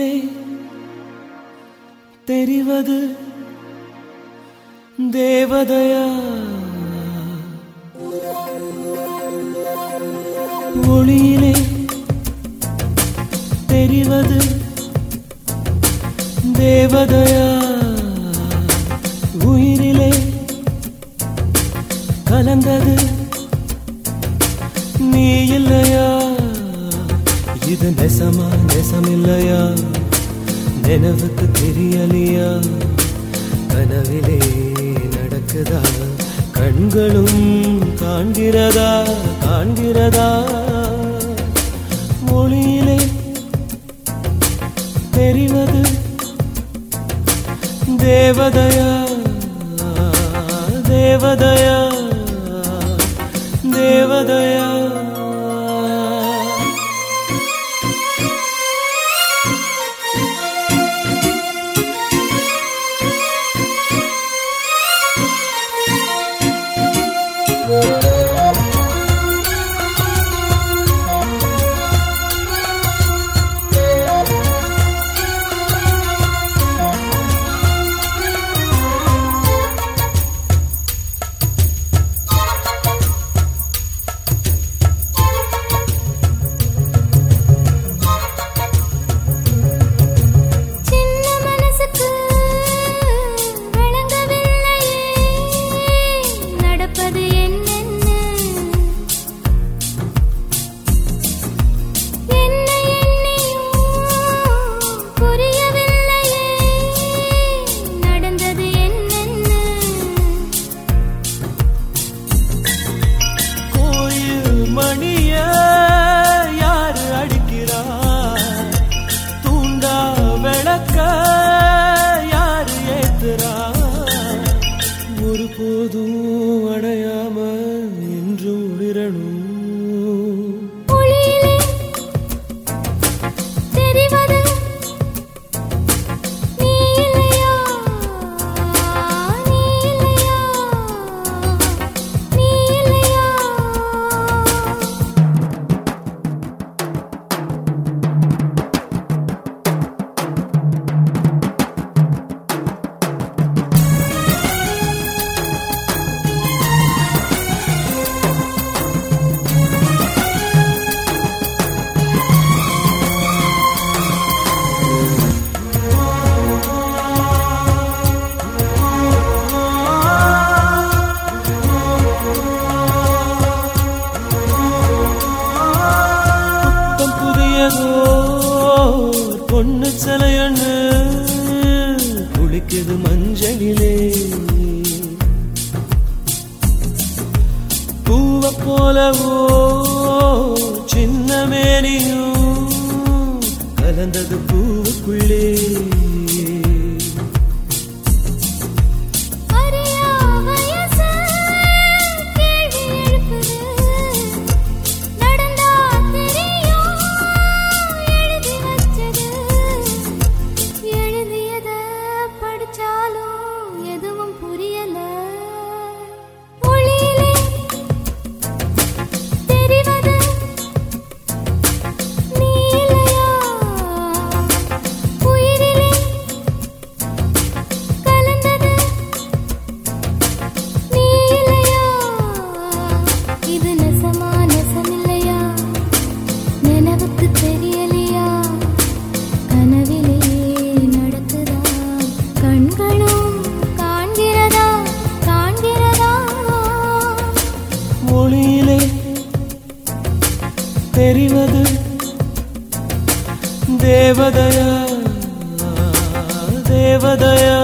கண்ணிலே தெரிவது தேவதையா? ஒளியிலே தெரிவது தேவதையா? உயிரிலே கலந்தது நீ இல்லையா? இது நெசமா நெசமில்லையா? நினைவுக்கு தெரியலையா? கனவிலே நடக்குதா? கண்களும் காண்கிறதா? காண்கிறதா? மொழியிலே தெரிவது தேவதையா? தேவதையா? தேவதையா? சின்ன ஒரு போதும் பொண்ணு சிலையண்ணு குளிக்குது மஞ்சளிலே. பூவ போலவோ சின்ன மேனியும் கலந்தது பூவுக்குள்ளே. தெரிவது தேவதையா தேவதையா